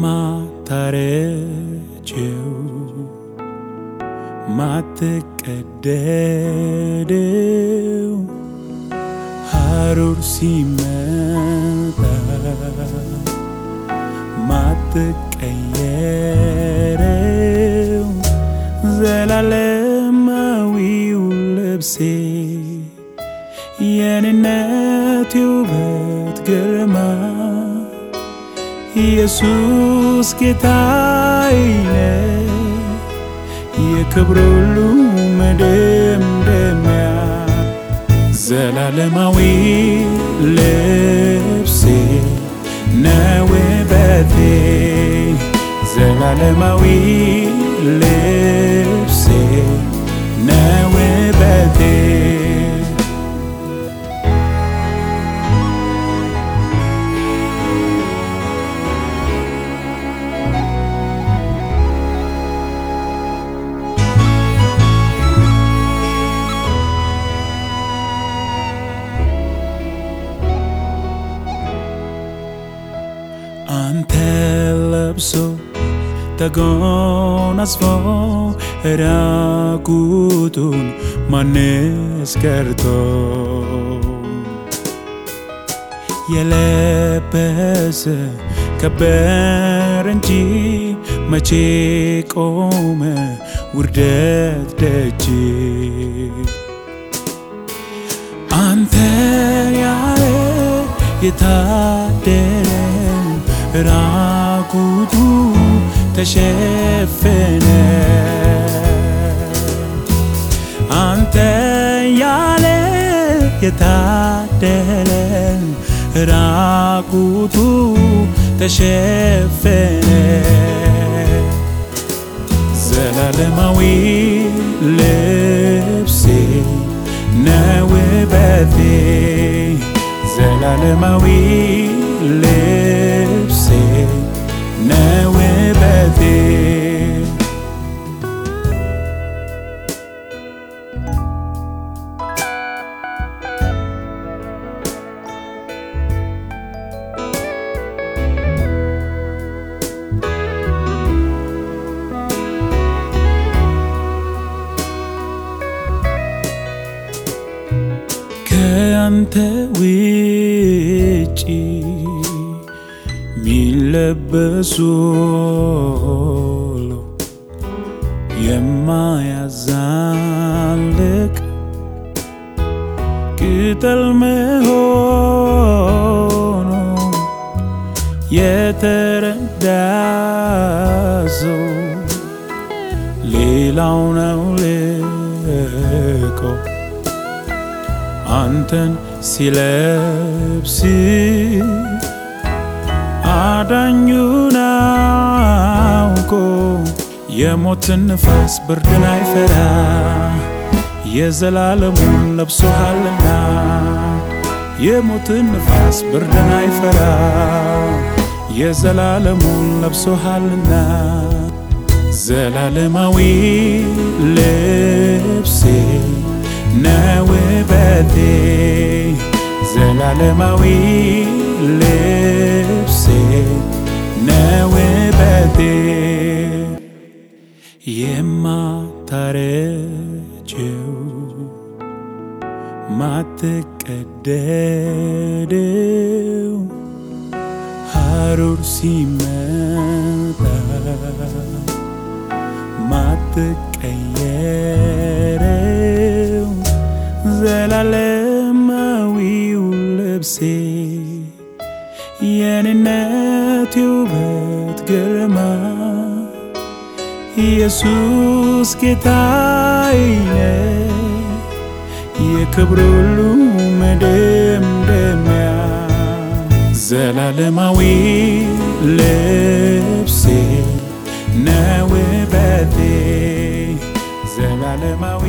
የማታረጀው ማትቀደደው። ሐሩር ሲመጣ ማትቀየረው። ዘላለማዊው ልብሴ የኔነት ውበት ግርማ ኢየሱስ ጌታዬ ነው የክብር ሁሉ መደምደሚያ ዘላለማዊ ልብሴ ነው ውበቴ ዘላለማዊ ልብሴ ለብሶ ተጎናጽፎ ራቁቱን ማንስ ቀርቶ የለበሰ ከበር እንጂ መቼ ቆመ ውርደት ደጅ አንተ ያለ የታደለ ራቁቱ ተሸፈነ አንተ ያለ የታደለ ራቁቱ ተሸፈነ ዘላለማዊ ልብሴ ነው ውበቴ ዘላለማዊ ልብሴ ነው ውበቴ ከአንተ ውጪ ሚለበሱ ሁሉ የማያዛልቅ ቅጠል መሆኑ የተረዳ ሰው ሌላው ነው ልቆ አንተን ሲለብስ የሞትን ንፋስ ብርድን አይፈራ የዘላለሙን ለብሶሃልና የሞትን ንፋስ ብርድን አይፈራ የዘላለሙን ለብሶሃልና ዘላለማዊ ልብሴ ነው ውበቴ ዘላለማዊ ልብሴ ማትቀደደው ሐሩር ሲመጣ ማትቀየረው። ዘላለማዊው ልብሴ የኔነት ውበት ግርማ። ኢየሱስ ጌታዬ የክብር ሁሉ መደምደሚያ ዘላለማዊ ልብሴ ነው ውበቴ ዘላለማዊ